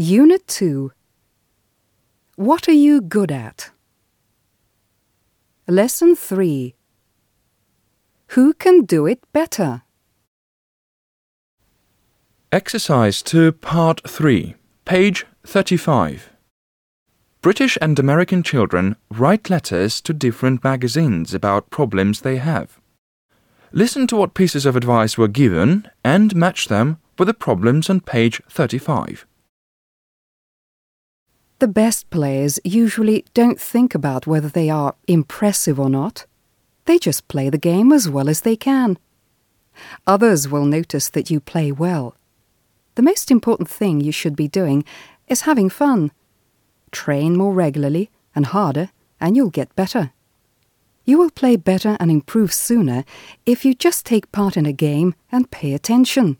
Unit 2 What are you good at? Lesson 3 Who can do it better? Exercise 2, Part 3, page 35. British and American children write letters to different magazines about problems they have. Listen to what pieces of advice were given and match them with the problems on page 35. The best players usually don't think about whether they are impressive or not. They just play the game as well as they can. Others will notice that you play well. The most important thing you should be doing is having fun. Train more regularly and harder, and you'll get better. You will play better and improve sooner if you just take part in a game and pay attention.